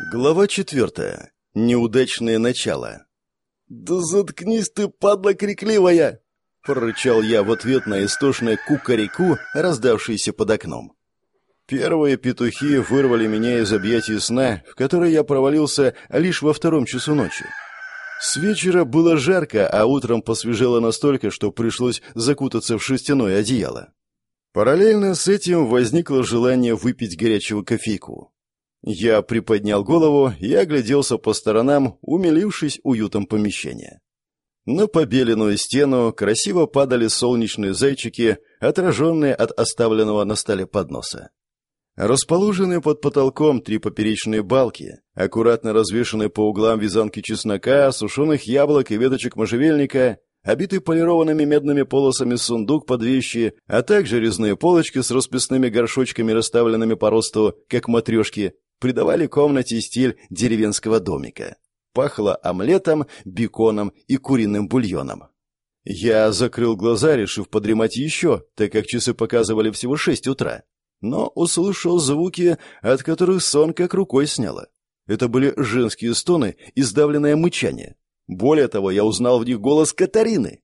Глава четвертая. Неудачное начало. «Да заткнись ты, падла крикливая!» — прорычал я в ответ на истошное кукареку, раздавшееся под окном. Первые петухи вырвали меня из объятий сна, в который я провалился лишь во втором часу ночи. С вечера было жарко, а утром посвежело настолько, что пришлось закутаться в шерстяное одеяло. Параллельно с этим возникло желание выпить горячего кофейку. Я приподнял голову и огляделся по сторонам, умилившись уютом помещения. На побеленную стену красиво падали солнечные зайчики, отраженные от оставленного на столе подноса. Расположенные под потолком три поперечные балки, аккуратно развешанные по углам вязанки чеснока, сушеных яблок и веточек можжевельника, обитый полированными медными полосами сундук под вещи, а также резные полочки с расписными горшочками, расставленными по росту, как матрешки, придавали комнате стиль деревенского домика. Пахло омлетом, беконом и куриным бульоном. Я закрыл глаза, решив подремать еще, так как часы показывали всего шесть утра. Но услышал звуки, от которых сон как рукой сняло. Это были женские стоны и сдавленное мычание. Более того, я узнал в них голос Катарины.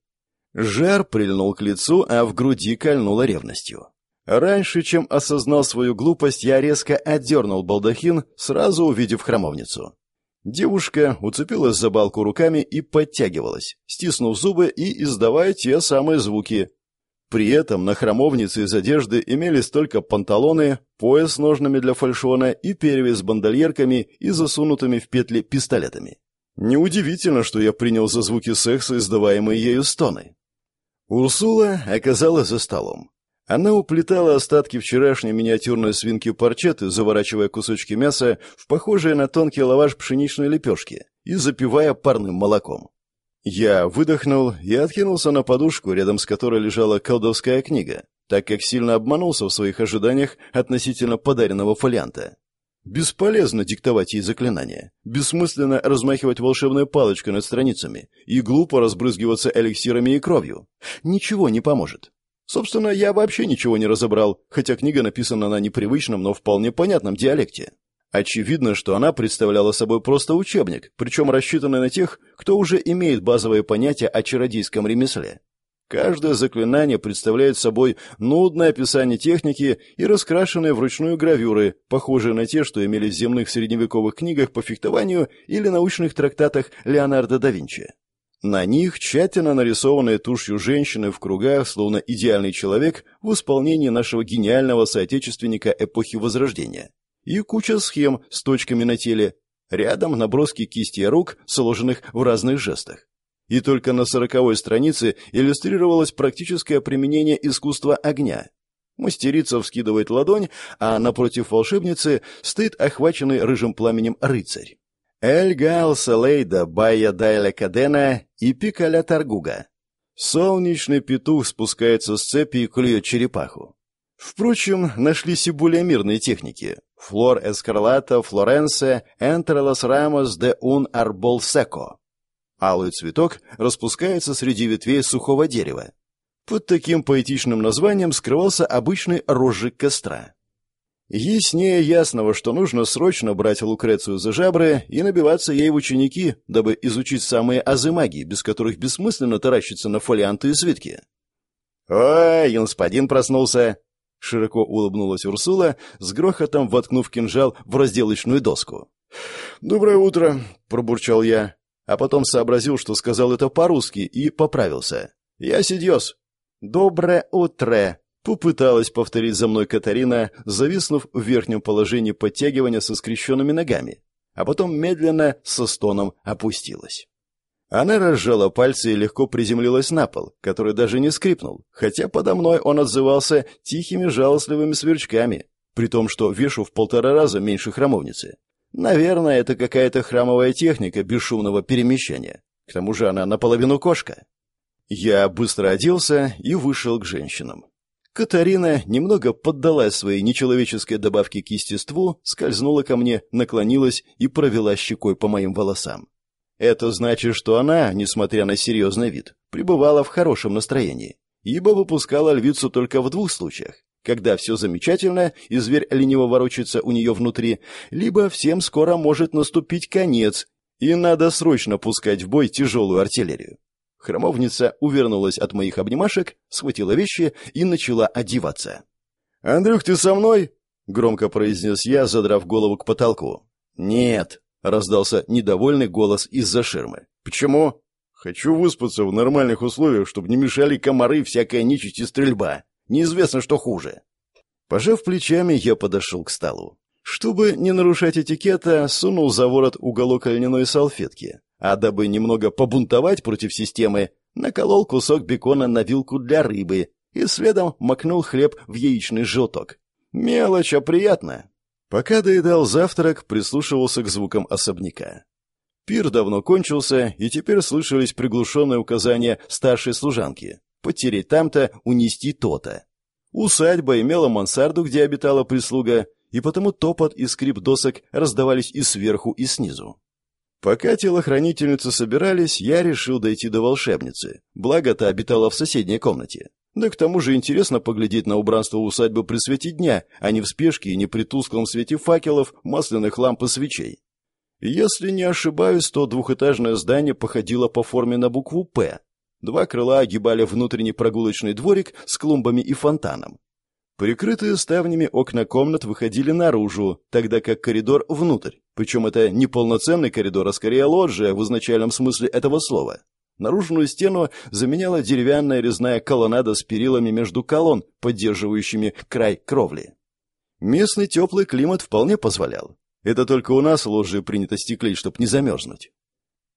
Жар прильнул к лицу, а в груди кольнуло ревностью. Раньше, чем осознал свою глупость, я резко отдернул балдахин, сразу увидев храмовницу. Девушка уцепилась за балку руками и подтягивалась, стиснув зубы и издавая те самые звуки. При этом на храмовнице из одежды имелись только панталоны, пояс с ножными для фальшона и перевес с бандольерками и засунутыми в петли пистолетами. Неудивительно, что я принял за звуки секса издаваемые ею стоны. Урсула оказалась за столом. Она уплетала остатки вчерашней миниатюрной свинки парчеты, заворачивая кусочки мяса в похожие на тонкий лаваш пшеничной лепешки и запивая парным молоком. Я выдохнул и откинулся на подушку, рядом с которой лежала колдовская книга, так как сильно обманулся в своих ожиданиях относительно подаренного фолианта. Бесполезно диктовать ей заклинания, бессмысленно размахивать волшебной палочкой над страницами и глупо разбрызгиваться эликсирами и кровью. Ничего не поможет. Собственно, я вообще ничего не разобрал, хотя книга написана на непривычном, но вполне понятном диалекте. Очевидно, что она представляла собой просто учебник, причем рассчитанный на тех, кто уже имеет базовые понятия о чародейском ремесле. Каждое заклинание представляет собой нудное описание техники и раскрашенные вручную гравюры, похожие на те, что имелись в земных средневековых книгах по фехтованию или научных трактатах Леонардо да Винчи. На них тщательно нарисованные тушью женщины в кругах, словно идеальный человек в исполнении нашего гениального соотечественника эпохи Возрождения. И куча схем с точками на теле. Рядом наброски кисти рук, сложенных в разных жестах. И только на сороковой странице иллюстрировалось практическое применение искусства огня. Мастерица вскидывает ладонь, а напротив волшебницы стоит охваченный рыжим пламенем рыцарь. Эль Гаал Салейда, Байя Дайля Кадена и Пикаля Таргуга. Солнечный петух спускается с цепи и клюет черепаху. Впрочем, нашлись и более мирные техники. Флор Эскарлата, Флоренсе, Энтрелос Рамос де Ун Арбол Секо. Алый цветок распускается среди ветвей сухого дерева. Под таким поэтичным названием скрывался обычный розжиг костра. Яснее ясного, что нужно срочно брать Лукрецию за жабры и набиваться ей в ученики, дабы изучить самые азы магии, без которых бессмысленно таращиться на фолианты и свитки. «Ой, господин проснулся!» Широко улыбнулась Урсула, с грохотом воткнув кинжал в разделочную доску. «Доброе утро!» — пробурчал я, а потом сообразил, что сказал это по-русски, и поправился. «Я Сидьос!» «Доброе утро!» Попыталась повторить за мной Катарина, зависнув в верхнем положении подтягивания со скрещенными ногами, а потом медленно со стоном опустилась. Она разжала пальцы и легко приземлилась на пол, который даже не скрипнул, хотя подо мной он отзывался тихими жалостливыми сверчками, при том, что вешу в полтора раза меньше храмовницы. Наверное, это какая-то храмовая техника бесшумного перемещения. К тому же она наполовину кошка. Я быстро оделся и вышел к женщинам. Катарина немного поддалась своей нечеловеческой добавке к естеству, скользнула ко мне, наклонилась и провела щекой по моим волосам. Это значит, что она, несмотря на серьезный вид, пребывала в хорошем настроении, ибо выпускала львицу только в двух случаях. когда все замечательно, и зверь лениво ворочается у нее внутри, либо всем скоро может наступить конец, и надо срочно пускать в бой тяжелую артиллерию. Хромовница увернулась от моих обнимашек, схватила вещи и начала одеваться. «Андрюх, ты со мной?» — громко произнес я, задрав голову к потолку. «Нет», — раздался недовольный голос из-за ширмы. «Почему?» «Хочу выспаться в нормальных условиях, чтобы не мешали комары, всякая нечисть и стрельба. Неизвестно, что хуже». Пожав плечами, я подошел к столу. Чтобы не нарушать этикета, сунул за ворот уголок льняной салфетки, а дабы немного побунтовать против системы, наколол кусок бекона на вилку для рыбы и следом макнул хлеб в яичный желток. Мелочь, а приятно. Пока доедал завтрак, прислушивался к звукам особняка. Пир давно кончился, и теперь слышались приглушенные указания старшей служанки. Потереть там-то, унести то-то. Усадьба имела мансарду, где обитала прислуга, и потому топот и скрип досок раздавались и сверху, и снизу. Пока телохранительницы собирались, я решил дойти до волшебницы, благо та обитала в соседней комнате. Да к тому же интересно поглядеть на убранство усадьбы при свете дня, а не в спешке и не при тусклом свете факелов, масляных ламп и свечей. Если не ошибаюсь, то двухэтажное здание походило по форме на букву «П». Два крыла огибали внутренний прогулочный дворик с клумбами и фонтаном. Прикрытые ставнями окна комнат выходили наружу, тогда как коридор внутрь. Причем это не полноценный коридор, а скорее лоджия в изначальном смысле этого слова. Наружную стену заменяла деревянная резная колоннада с перилами между колонн, поддерживающими край кровли. Местный теплый климат вполне позволял. Это только у нас лоджии принято стеклить, чтобы не замерзнуть.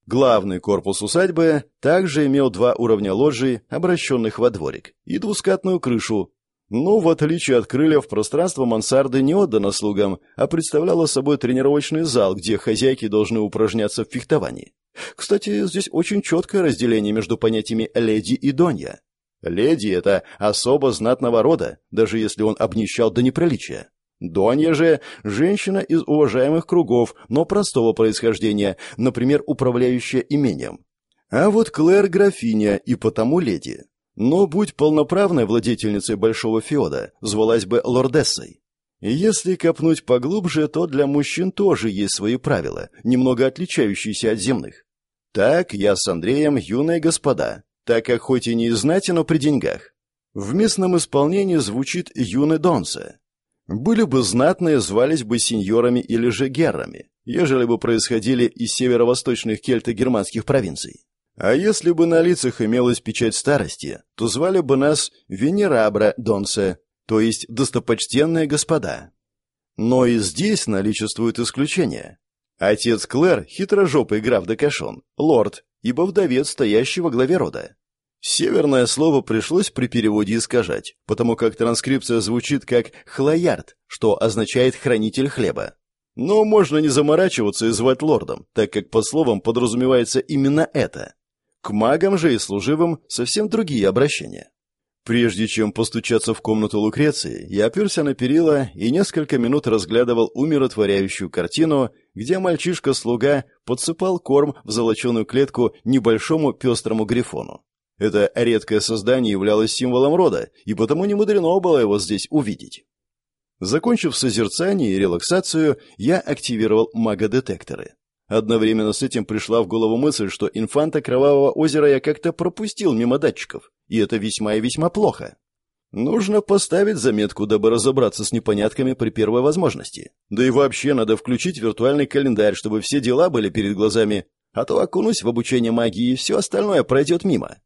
Главный корпус усадьбы также имел два уровня лоджий, обращенных во дворик, и двускатную крышу, но, в отличие от крыльев, пространство мансарды не отдано слугам, а представляло собой тренировочный зал, где хозяйки должны упражняться в фехтовании. Кстати, здесь очень четкое разделение между понятиями «леди» и «донья». Леди — это особо знатного рода, даже если он обнищал до неприличия. Донья же — женщина из уважаемых кругов, но простого происхождения, например, управляющая имением. А вот Клэр — графиня и потому леди. Но будь полноправной владетельницей Большого Феода, звалась бы лордессой. И если копнуть поглубже, то для мужчин тоже есть свои правила, немного отличающиеся от земных. Так я с Андреем юные господа, так как хоть и не из знати, но при деньгах. В местном исполнении звучит юный донце. Были бы знатные, звались бы сеньорами или же геррами, ежели бы происходили из северо-восточных кельто-германских провинций. А если бы на лицах имелась печать старости, то звали бы нас Венерабра Донце, то есть достопочтенные господа. Но и здесь наличествуют исключения. Отец Клэр, хитрожопый граф Декашон, лорд, ибо вдовец, стоящий во главе рода. Северное слово пришлось при переводе искажать, потому как транскрипция звучит как «хлоярд», что означает «хранитель хлеба». Но можно не заморачиваться и звать лордом, так как под словом подразумевается именно это. К магам же и служивым совсем другие обращения. Прежде чем постучаться в комнату Лукреции, я оперся на перила и несколько минут разглядывал умиротворяющую картину, где мальчишка-слуга подсыпал корм в золоченую клетку небольшому пестрому грифону. Это редкое создание являлось символом рода, и потому не мудрено было его здесь увидеть. Закончив созерцание и релаксацию, я активировал магодетекторы. Одновременно с этим пришла в голову мысль, что инфанта Кровавого озера я как-то пропустил мимо датчиков, и это весьма и весьма плохо. Нужно поставить заметку, дабы разобраться с непонятками при первой возможности. Да и вообще надо включить виртуальный календарь, чтобы все дела были перед глазами, а то окунусь в обучение магии, и все остальное пройдет мимо.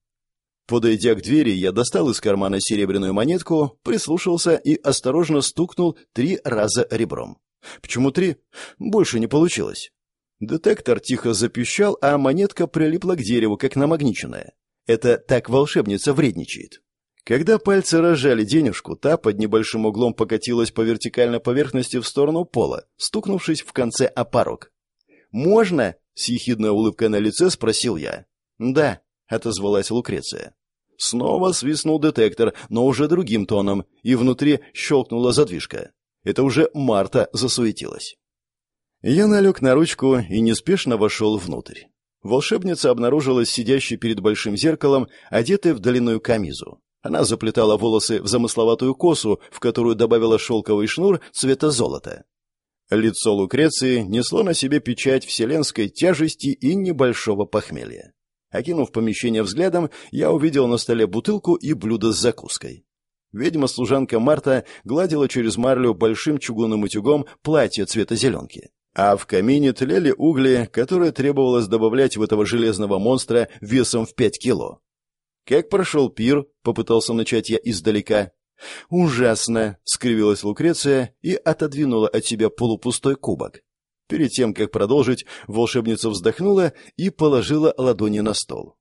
Подойдя к двери, я достал из кармана серебряную монетку, прислушался и осторожно стукнул три раза ребром. Почему три? Больше не получилось. Детектор тихо запищал, а монетка прилипла к дереву, как намагниченная. Это так волшебница вредничает. Когда пальцы разжали денежку, та под небольшим углом покатилась по вертикальной поверхности в сторону пола, стукнувшись в конце о порог. «Можно?» — с ехидной улыбкой на лице спросил я. «Да», — отозвалась Лукреция. Снова свистнул детектор, но уже другим тоном, и внутри щелкнула задвижка. Это уже Марта засуетилась. Я налег на ручку и неспешно вошел внутрь. Волшебница обнаружилась сидящей перед большим зеркалом, одетой в длинную камизу. Она заплетала волосы в замысловатую косу, в которую добавила шелковый шнур цвета золота. Лицо Лукреции несло на себе печать вселенской тяжести и небольшого похмелья. Окинув помещение взглядом, я увидел на столе бутылку и блюдо с закуской. Ведьма-служанка Марта гладила через марлю большим чугунным утюгом платье цвета зеленки. А в камине тлели угли, которые требовалось добавлять в этого железного монстра весом в пять кило. «Как прошел пир?» — попытался начать я издалека. «Ужасно!» — скривилась Лукреция и отодвинула от себя полупустой кубок. Перед тем, как продолжить, волшебница вздохнула и положила ладони на стол.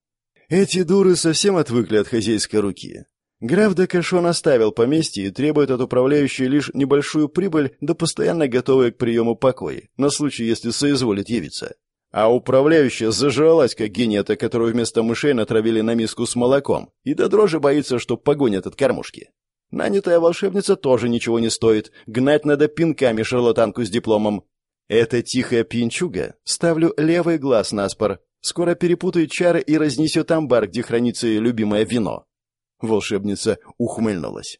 «Эти дуры совсем отвыкли от хозяйской руки. Граф Декашон оставил поместье и требует от управляющей лишь небольшую прибыль, да постоянно готовые к приему покоя, на случай, если соизволит явиться. А управляющая зажралась, как генета, которую вместо мышей натравили на миску с молоком, и до дрожи боится, что погонят от кормушки. Нанятая волшебница тоже ничего не стоит. Гнать надо пинками шарлатанку с дипломом. Это тихая пьянчуга. Ставлю левый глаз на спор. Скоро перепутает чары и разнесет амбар, где хранится ее любимое вино. Волшебница ухмыльнулась.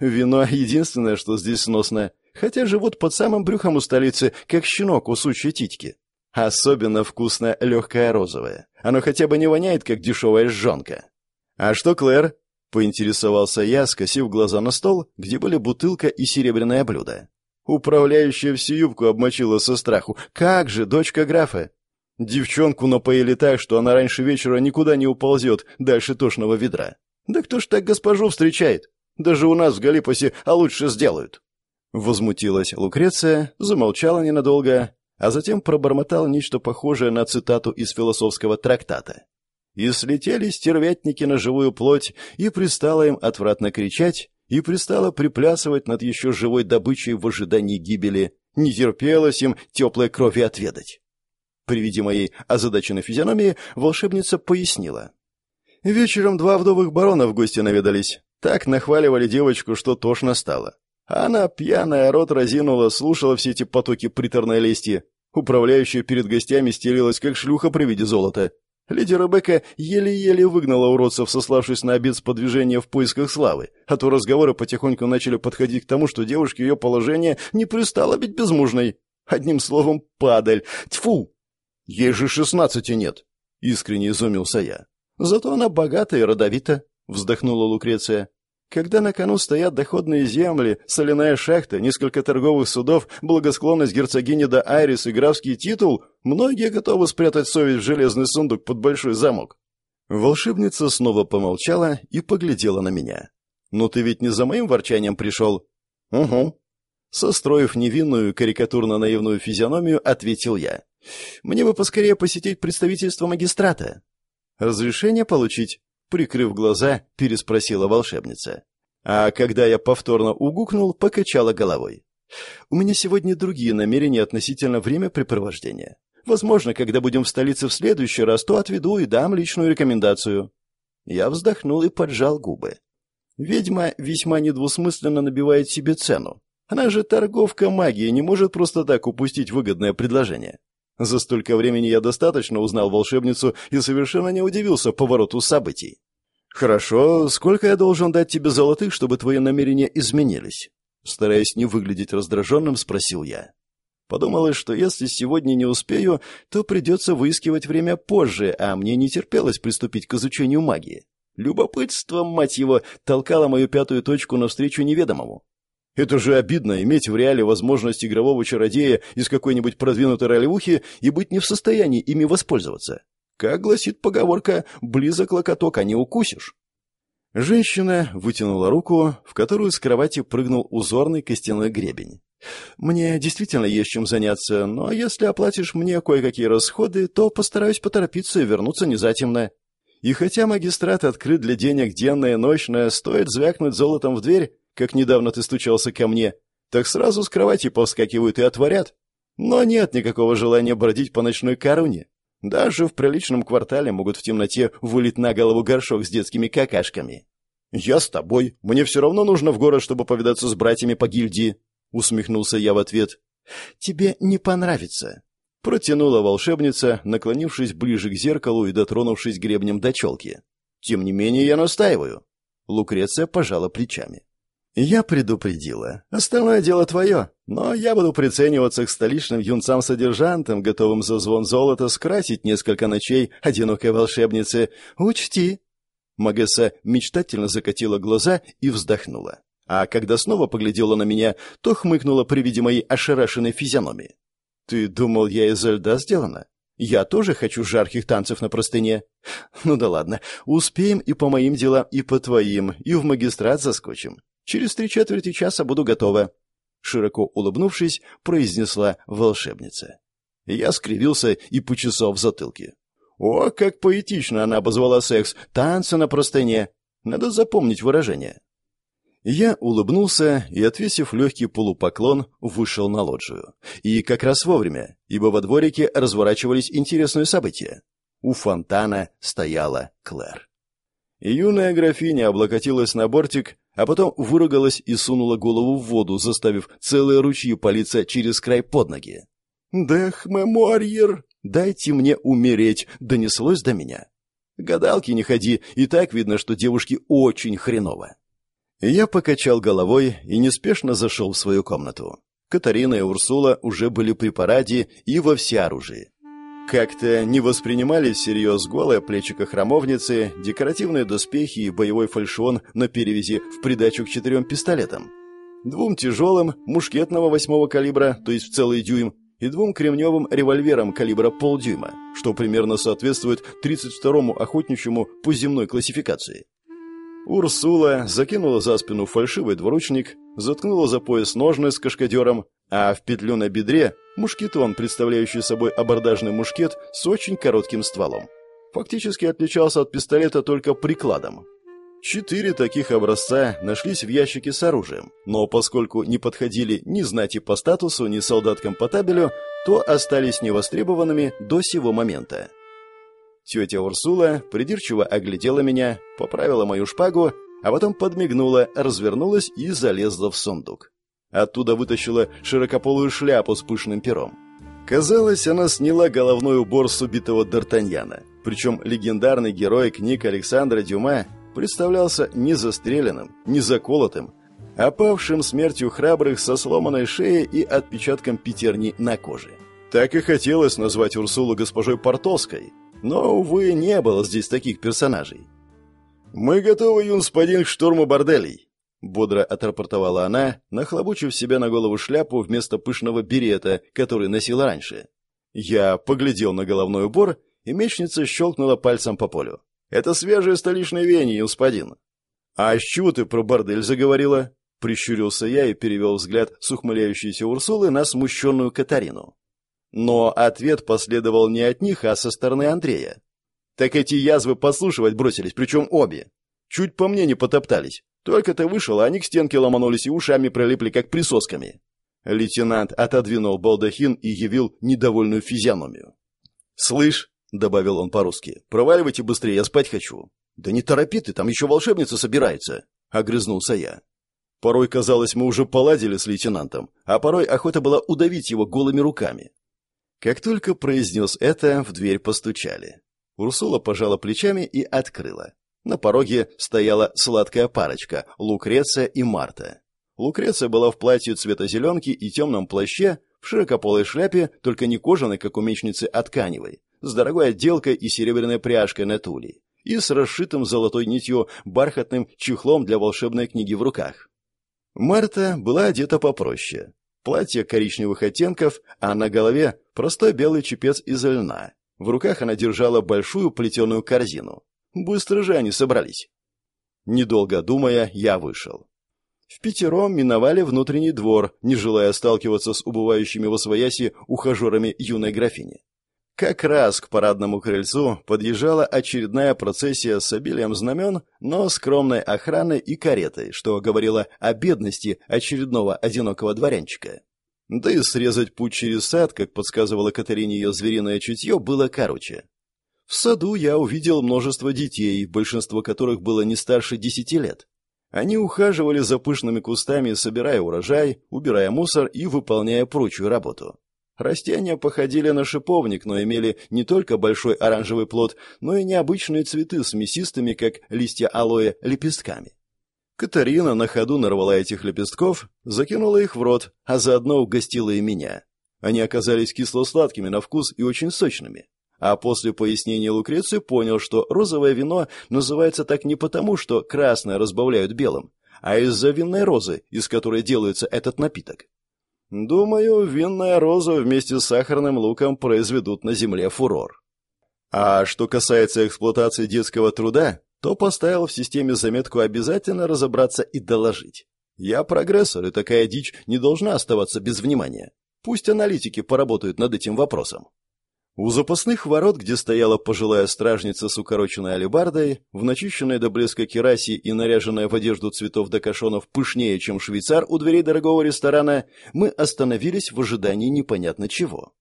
Вино единственное, что здесь сносно. Хотя живут под самым брюхом у столицы, как щенок у сучьей титьки. Особенно вкусно легкое розовое. Оно хотя бы не воняет, как дешевая жжонка. А что, Клэр? Поинтересовался я, скосив глаза на стол, где были бутылка и серебряное блюдо. Управляющая всю юбку обмочила со страху. «Как же, дочка графа!» Девчонку напоили так, что она раньше вечера никуда не уползет дальше тошного ведра. Да кто ж так госпожу встречает? Даже у нас в Галипосе а лучше сделают. Возмутилась Лукреция, замолчала ненадолго, а затем пробормотала нечто похожее на цитату из философского трактата и слетели стервятники на живую плоть, и пристало им отвратно кричать, и пристало приплясывать над еще живой добычей в ожидании гибели, не терпелось им теплой крови отведать. При виде моей озадаченной физиономии волшебница пояснила. Вечером два вдовых барона в гости наведались. Так нахваливали девочку, что тошно стало. Она, пьяная, рот разинула, слушала все эти потоки приторной лести. Управляющая перед гостями стелилась, как шлюха при виде золота. Леди Ребекка еле-еле выгнала уродцев, сославшись на обед с подвижения в поисках славы, а то разговоры потихоньку начали подходить к тому, что девушке ее положение не пристало быть безмужной. Одним словом, падаль. Тьфу! Ей же шестнадцати нет, — искренне изумился я. Зато она богата и родовита, — вздохнула Лукреция. Когда на кону стоят доходные земли, соляная шахта, несколько торговых судов, благосклонность герцогини до Айрис и графский титул, многие готовы спрятать совесть в железный сундук под большой замок. Волшебница снова помолчала и поглядела на меня. «Ну ты ведь не за моим ворчанием пришел?» «Угу». Состроив невинную карикатурно-наивную физиономию, ответил я. «Мне бы поскорее посетить представительство магистрата». «Разрешение получить?» Прикрыв глаза, переспросила волшебница. А когда я повторно угукнул, покачала головой. У меня сегодня другие намерения относительно времяпрепровождения. Возможно, когда будем в столице в следующий раз, то отведу и дам личную рекомендацию. Я вздохнул и поджал губы. Ведьма весьма недвусмысленно набивает себе цену. Она же торговка магии, не может просто так упустить выгодное предложение. За столько времени я достаточно узнал волшебницу и совершенно не удивился повороту событий. «Хорошо, сколько я должен дать тебе золотых, чтобы твои намерения изменились?» Стараясь не выглядеть раздраженным, спросил я. Подумалось, что если сегодня не успею, то придется выискивать время позже, а мне не терпелось приступить к изучению магии. Любопытство, мать его, толкало мою пятую точку навстречу неведомому. Это же обидно иметь в реале возможность игрового чародея из какой-нибудь продвинутой ролевухи и быть не в состоянии ими воспользоваться. Как гласит поговорка, близок локоток, а не укусишь. Женщина вытянула руку, в которую с кровати прыгнул узорный костяной гребень. «Мне действительно есть чем заняться, но если оплатишь мне кое-какие расходы, то постараюсь поторопиться и вернуться незатемно. И хотя магистрат открыт для денег денная и ночная, стоит звякнуть золотом в дверь, как недавно ты стучался ко мне, так сразу с кровати повскакивают и отворят. Но нет никакого желания бродить по ночной коруне. Даже в приличном квартале могут в темноте вылить на голову горшок с детскими какашками. «Я с тобой. Мне все равно нужно в город, чтобы повидаться с братьями по гильдии», — усмехнулся я в ответ. «Тебе не понравится», — протянула волшебница, наклонившись ближе к зеркалу и дотронувшись гребнем до челки. «Тем не менее я настаиваю. Лукреция пожала плечами. «Я предупредила. Остальное дело твое. Но я буду прицениваться к столичным юнцам-содержантам, готовым за звон золота скрасить несколько ночей одинокой волшебницы. Учти!» Магесса мечтательно закатила глаза и вздохнула. А когда снова поглядела на меня, то хмыкнула при виде моей ошарашенной физиономии. «Ты думал, я из льда сделана? Я тоже хочу жарких танцев на простыне. Ну да ладно, успеем и по моим делам, и по твоим, и в магистрат заскочим. Через три четверти часа буду готова», — широко улыбнувшись, произнесла волшебница. Я скривился и почесал в затылке. «О, как поэтично она обозвала секс! Танцы на простыне! Надо запомнить выражение». Я улыбнулся и, отвесив легкий полупоклон, вышел на лоджию. И как раз вовремя, ибо во дворике разворачивались интересные события. У фонтана стояла Клэр. Юная графиня облокотилась на бортик, а потом выругалась и сунула голову в воду, заставив целые ручьи палиться через край под ноги. «Дэх, мемуарьер! Дайте мне умереть!» — донеслось до меня. «Гадалки не ходи, и так видно, что девушке очень хреново». Я покачал головой и неспешно зашел в свою комнату. Катарина и Урсула уже были при параде и во всеоружии. Как-то не воспринимали всерьез голое плечико храмовницы, декоративные доспехи и боевой фальшон на перевязи в придачу к четырем пистолетам. Двум тяжелым, мушкетного восьмого калибра, то есть в целый дюйм, и двум кремневым револьверам калибра полдюйма, что примерно соответствует 32-му охотничьему по земной классификации. Урсула закинула за спину фальшивый двуручник, заткнула за пояс ножны с кашкадером, а в петлю на бедре мушкетон, представляющий собой абордажный мушкет с очень коротким стволом. Фактически отличался от пистолета только прикладом. Четыре таких образца нашлись в ящике с оружием, но поскольку не подходили ни знати по статусу, ни солдаткам по табелю, то остались невостребованными до сего момента. Тетя Урсула придирчиво оглядела меня, поправила мою шпагу, а потом подмигнула, развернулась и залезла в сундук. Оттуда вытащила широкополую шляпу с пышным пером. Казалось, она сняла головной убор с убитого Д'Артаньяна. Причем легендарный герой книг Александра Дюма представлялся не застреленным, не заколотым, а павшим смертью храбрых со сломанной шеей и отпечатком пятерни на коже. Так и хотелось назвать Урсулу госпожой Портовской, но, увы, не было здесь таких персонажей. «Мы готовы, юнспадин, к штурму борделей», — бодро отрапортовала она, нахлобучив себе на голову шляпу вместо пышного берета, который носила раньше. Я поглядел на головной убор, и мечница щелкнула пальцем по полю. «Это свежие столичные веяния, юнспадин». «А с чего ты про бордель заговорила?» Прищурился я и перевел взгляд с ухмыляющейся Урсулы на смущенную Катарину. Но ответ последовал не от них, а со стороны Андрея. Так эти язвы послушивать бросились, причем обе. Чуть по мне не потоптались. Только ты вышел, а они к стенке ломанулись и ушами прилипли, как присосками. Лейтенант отодвинул балдахин и явил недовольную физиономию. «Слышь», — добавил он по-русски, — «проваливайте быстрее, я спать хочу». «Да не торопи ты, там еще волшебница собирается», — огрызнулся я. Порой казалось, мы уже поладили с лейтенантом, а порой охота была удавить его голыми руками. Как только произнес это, в дверь постучали. Урсула пожала плечами и открыла. На пороге стояла сладкая парочка — Лукреция и Марта. Лукреция была в платье цвета зеленки и темном плаще, в широкополой шляпе, только не кожаной, как у мечницы, а тканевой, с дорогой отделкой и серебряной пряжкой на туле, и с расшитым золотой нитью бархатным чехлом для волшебной книги в руках. Марта была одета попроще. Платье коричневых оттенков, а на голове простой белый чепец из льна. В руках она держала большую плетеную корзину. Быстро же они собрались. Недолго думая, я вышел. В пятером миновали внутренний двор, не желая сталкиваться с убывающими во свояси ухажерами юной графини. Как раз к парадному крыльцу подъезжала очередная процессия с обилием знамен, но скромной охраной и каретой, что говорило о бедности очередного одинокого дворянчика. Да и срезать путь через сад, как подсказывала Катарине ее звериное чутье, было короче. В саду я увидел множество детей, большинство которых было не старше десяти лет. Они ухаживали за пышными кустами, собирая урожай, убирая мусор и выполняя прочую работу. Растения походили на шиповник, но имели не только большой оранжевый плод, но и необычные цветы с мясистыми, как листья алоэ, лепестками. Катарина на ходу нарвала этих лепестков, закинула их в рот, а заодно угостила и меня. Они оказались кисло-сладкими на вкус и очень сочными. А после пояснения Лукреции понял, что розовое вино называется так не потому, что красное разбавляют белым, а из-за винной розы, из которой делается этот напиток. Думаю, винная роза вместе с сахарным луком произведут на земле фурор. А что касается эксплуатации детского труда, то поставил в системе заметку обязательно разобраться и доложить. Я прогрессор, и такая дичь не должна оставаться без внимания. Пусть аналитики поработают над этим вопросом. У запасных ворот, где стояла пожилая стражница с укороченной алебардой, в начищенной до блеска керасе и наряженная в одежду цветов до кашонов пышнее, чем швейцар у дверей дорогого ресторана, мы остановились в ожидании непонятно чего.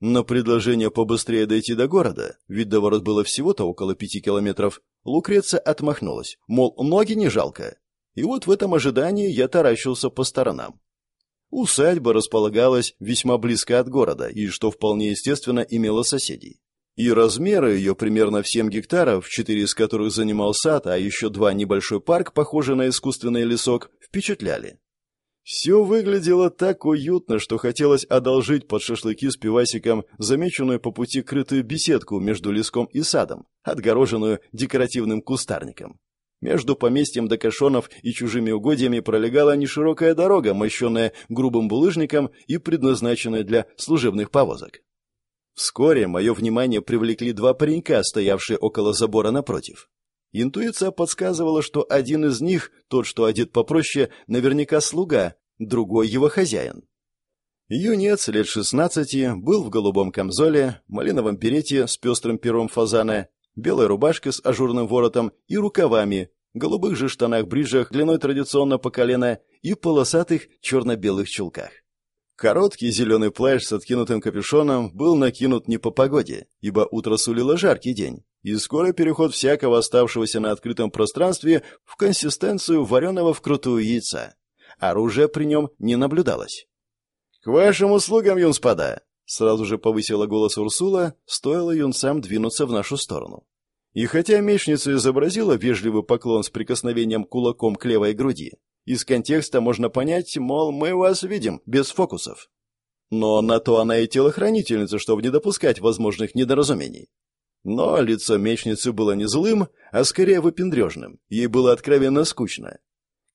На предложение побыстрее дойти до города, ведь до ворот было всего-то около пяти километров, Лукреция отмахнулась, мол, ноги не жалко. И вот в этом ожидании я таращился по сторонам. Усадьба располагалась весьма близко от города и, что вполне естественно, имела соседей. И размеры ее примерно в 7 гектаров, четыре из которых занимал сад, а еще два небольшой парк, похожий на искусственный лесок, впечатляли. Все выглядело так уютно, что хотелось одолжить под шашлыки с пивасиком замеченную по пути крытую беседку между леском и садом, отгороженную декоративным кустарником. Между поместьем Дакашонов и чужими угодьями пролегала неширокая дорога, мощенная грубым булыжником и предназначенная для служебных повозок. Вскоре мое внимание привлекли два паренька, стоявшие около забора напротив. Интуиция подсказывала, что один из них, тот, что одет попроще, наверняка слуга, другой его хозяин. Юнец лет шестнадцати был в голубом камзоле, малиновом берете с пестрым пером фазана белой рубашке с ажурным воротом и рукавами, голубых же штанах-бриджах длиной традиционно по колено и полосатых черно-белых чулках. Короткий зеленый плащ с откинутым капюшоном был накинут не по погоде, ибо утро сулило жаркий день, и скоро переход всякого оставшегося на открытом пространстве в консистенцию вареного вкрутую яйца. Оружия при нем не наблюдалось. «К вашим услугам, юнспада!» Сразу же повысила голос Урсула, стоило юнцам двинуться в нашу сторону. И хотя мечница изобразила вежливый поклон с прикосновением кулаком к левой груди, из контекста можно понять, мол, мы вас видим, без фокусов. Но на то она и телохранительница, чтобы не допускать возможных недоразумений. Но лицо мечницы было не злым, а скорее выпендрежным. Ей было откровенно скучно.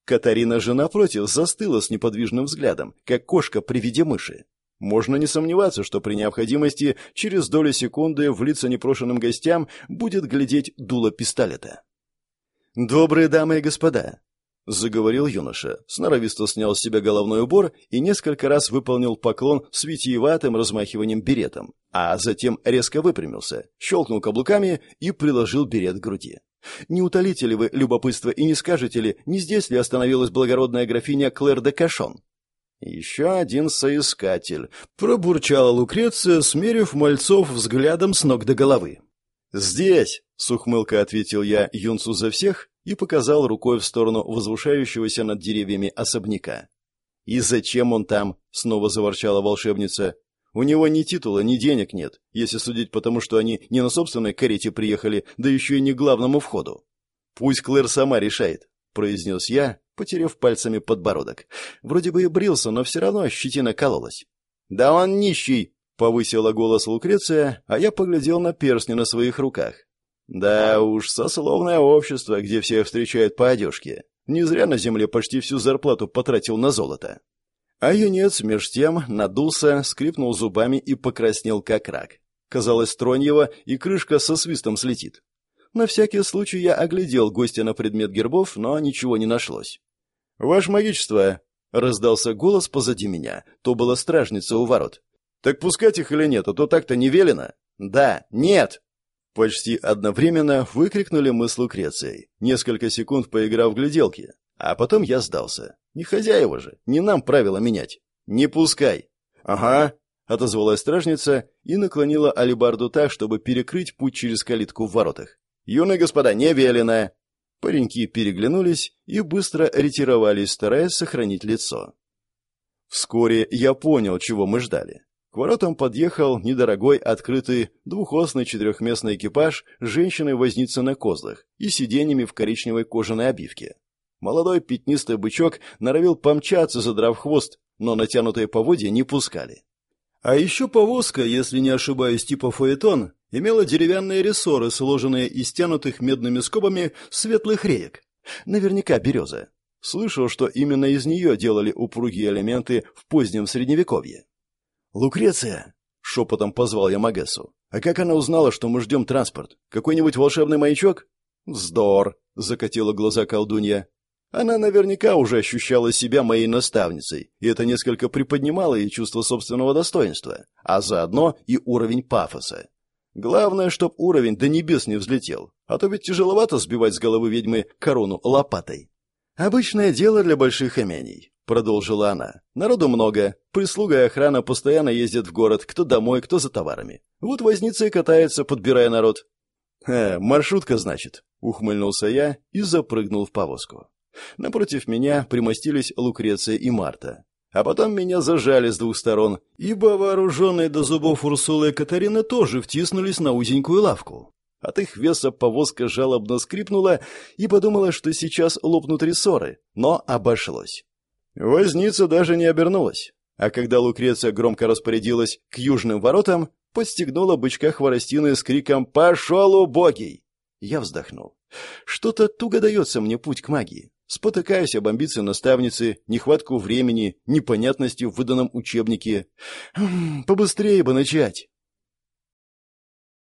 Катарина же, напротив, застыла с неподвижным взглядом, как кошка при виде мыши. Можно не сомневаться, что при необходимости через долю секунды в лица непрошенным гостям будет глядеть дуло пистолета. «Добрые дамы и господа!» — заговорил юноша, сноровисто снял с себя головной убор и несколько раз выполнил поклон с витиеватым размахиванием беретом, а затем резко выпрямился, щелкнул каблуками и приложил берет к груди. «Не утолите ли вы любопытство и не скажете ли, не здесь ли остановилась благородная графиня Клэр де Кашон?» «Еще один соискатель», — пробурчала Лукреция, смерив мальцов взглядом с ног до головы. «Здесь», — с ухмылкой ответил я юнцу за всех и показал рукой в сторону возвышающегося над деревьями особняка. «И зачем он там?» — снова заворчала волшебница. «У него ни титула, ни денег нет, если судить по тому, что они не на собственной карете приехали, да еще и не к главному входу. Пусть Клэр сама решает», — произнес я, потеряв пальцами подбородок. Вроде бы и брился, но все равно щетина кололась. «Да он нищий!» — повысила голос Лукреция, а я поглядел на перстни на своих руках. «Да уж, сословное общество, где всех встречают по одежке. Не зря на земле почти всю зарплату потратил на золото». А юнец, меж тем, надулся, скрипнул зубами и покраснел, как рак. Казалось, тронь его, и крышка со свистом слетит. На всякий случай я оглядел гостя на предмет гербов, но ничего не нашлось. «Ваше магичество!» — раздался голос позади меня. То была стражница у ворот. «Так пускать их или нет, а то так-то не велено?» «Да, нет!» Почти одновременно выкрикнули мы с Лукрецией, несколько секунд поиграв в гляделки. А потом я сдался. Не хозяева же, не нам правила менять. «Не пускай!» «Ага!» — отозвалась стражница и наклонила алибарду так, чтобы перекрыть путь через калитку в воротах. «Юные господа, не велено!» Пареньки переглянулись и быстро ретировались, стараясь сохранить лицо. Вскоре я понял, чего мы ждали. К воротам подъехал недорогой, открытый, двухосный четырехместный экипаж с женщиной-возница на козлах и сиденьями в коричневой кожаной обивке. Молодой пятнистый бычок норовил помчаться, задрав хвост, но натянутые поводья не пускали. А еще повозка, если не ошибаюсь, типа фаэтон, имела деревянные рессоры, сложенные из тянутых медными скобами светлых реек. Наверняка береза. Слышал, что именно из нее делали упругие элементы в позднем средневековье. «Лукреция!» — шепотом позвал я Магессу. «А как она узнала, что мы ждем транспорт? Какой-нибудь волшебный маячок?» «Вздор!» — закатила глаза колдунья. Она наверняка уже ощущала себя моей наставницей, и это несколько приподнимало ей чувство собственного достоинства, а заодно и уровень пафоса. Главное, чтоб уровень до небес не взлетел, а то ведь тяжеловато сбивать с головы ведьмы корону лопатой. «Обычное дело для больших имений», — продолжила она. «Народу много. Прислуга и охрана постоянно ездят в город, кто домой, кто за товарами. Вот возница и катается, подбирая народ». «Э, маршрутка, значит», — ухмыльнулся я и запрыгнул в повозку. Напротив меня примостились Лукреция и Марта. А потом меня зажали с двух сторон, ибо вооруженные до зубов Урсула и Катарина тоже втиснулись на узенькую лавку. От их веса повозка жалобно скрипнула и подумала, что сейчас лопнут рессоры, но обошлось. Возница даже не обернулась, а когда Лукреция громко распорядилась к южным воротам, подстегнула бычка хворостины с криком «Пошел, убогий!». Я вздохнул. Что-то туго дается мне путь к магии. Спотыкаюсь об амбиции наставницы, нехватку времени, непонятности в выданном учебнике. Побыстрее бы начать.